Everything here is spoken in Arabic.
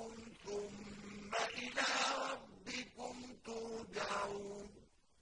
أَنفُسَكُمْ ثُمَّ إِلَىٰ رَبِّكُم